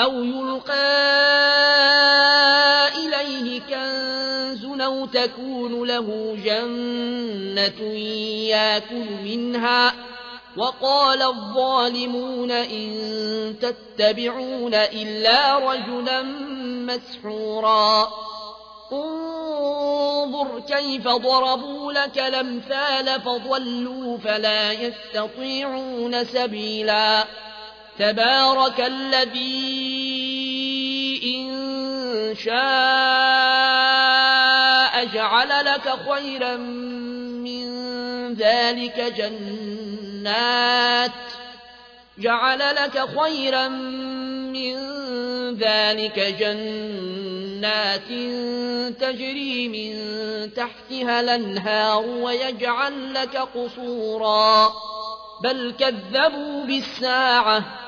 أو يلقى إليه كنز أو تكون له جنة يأكل منها وقال الظالمون إن تتبعون إلا رجلا مسحورا انظر كيف ضربوا لك الأمثال فضلوا فلا يستطيعون سبيلا تبارك الذي إن شاء جعل لك خيرا من ذلك جنات جعل لك خيرا من ذلك جنات تجري من تحتها الأنهار ويجعل لك قصورا بل كذبوا بالساعة.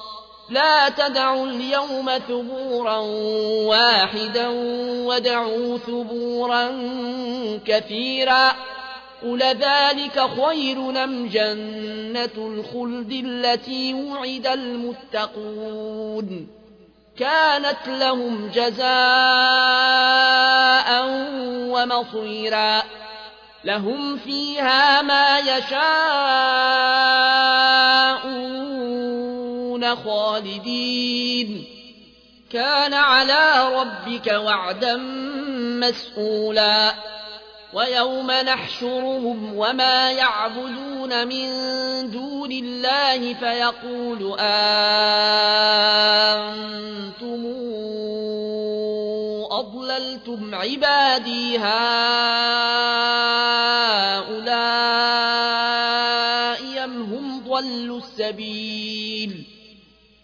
لا تدعوا اليوم ثبورا واحدا ودعوا ثبورا كثيرا قل ذلك خير نم جنة الخلد التي وعد المتقون كانت لهم جزاء ومصيرا لهم فيها ما يشاءون خالدين. كان على ربك وعدا مسئولا ويوم نحشرهم وما يعبدون من دون الله فيقول أنتم أضللتم عبادي هؤلاء أم هم ضلوا السبيل؟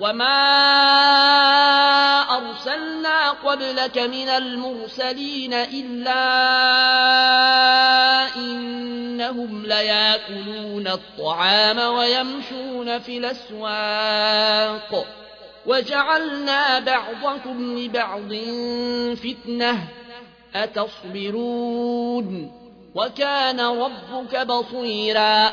وما أرسلنا قبلك من المرسلين إلا إنهم لياكلون الطعام ويمشون في الأسواق وجعلنا بعضكم لبعض فتنة أتصبرون وكان ربك بصيرا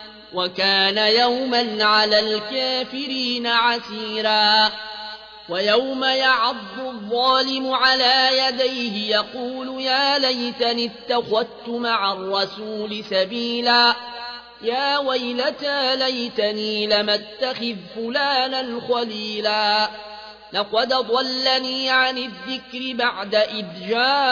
وكان يوما على الكافرين عسيرا ويوم يعض الظالم على يديه يقول يا ليتني اتخذت مع الرسول سبيلا يا ويلتى ليتني لم اتخذ فلانا خليلا لقد ضلني عن الذكر بعد إذ جاءني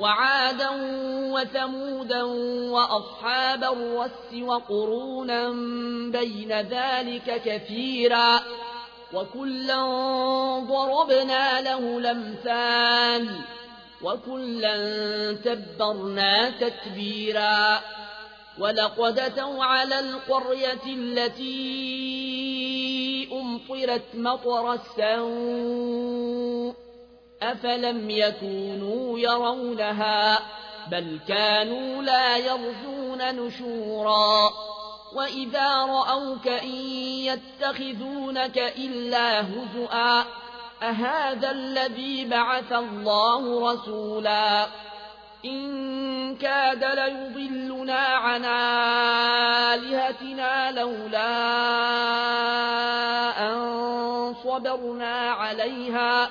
وعادا وثمودا وأصحاب الرس وقرونا بين ذلك كثيرا وكلا ضربنا له الأمثال وكلا تبرنا تتبيرا ولقد أتوا على القرية التي أمطرت مطر السوء أفلم يكونوا يرونها بل كانوا لا يرجون نشورا وإذا رأوك إن يتخذونك إلا هزؤا أهذا الذي بعث الله رسولا إن كاد ليضلنا عن آلهتنا لولا أن صبرنا عليها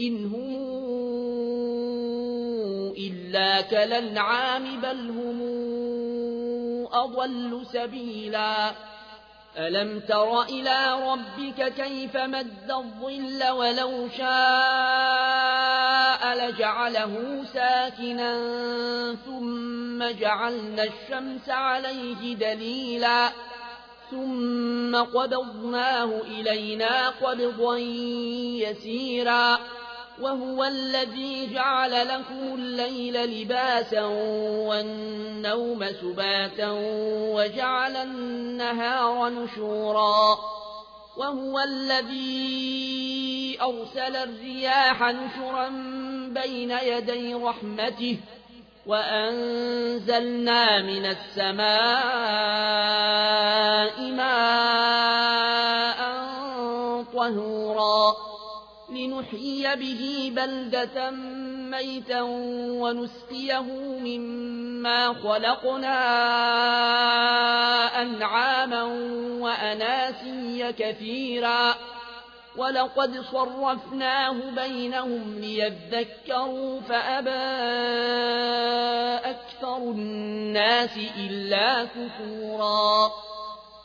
إن هم إلا كالأنعام بل هم أضل سبيلا. ألم تر إلى ربك كيف مد الظل ولو شاء لجعله ساكنا ثم جعلنا الشمس عليه دليلا. ثم قبضناه إلينا قبضا يسيرا. وهو الذي جعل لكم الليل لباسا والنوم سباتا وجعل النهار نشورا وهو الذي أرسل الرياح نشرا بين يدي رحمته وأنزلنا من السماء ماء طهورا لنحيي به بلدة ميتا ونسقيه مما خلقنا أنعاما وأناسيا كثيرا. ولقد صرفناه بينهم ليذكروا فأبى أكثر الناس إلا كفورا.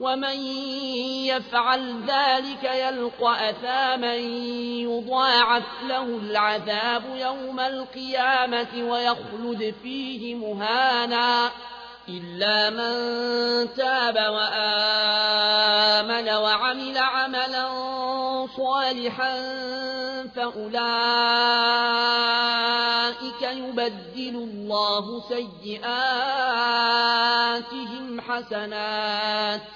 ومن يفعل ذلك يلقى أثاما يضاعف له العذاب يوم القيامة ويخلد فيه مهانا إلا من تاب وآمن وعمل عملا صالحا فأولئك يبدل الله سيئاتهم حسنات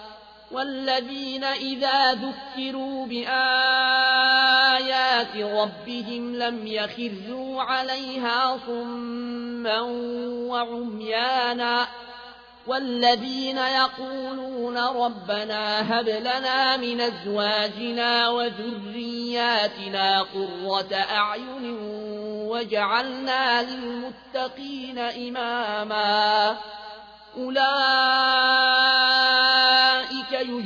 والذين إذا ذكروا بآيات ربهم لم يخروا عليها صما وعميانا والذين يقولون ربنا هب لنا من أزواجنا وذرياتنا قرة أعين وجعلنا للمتقين إماما أولئك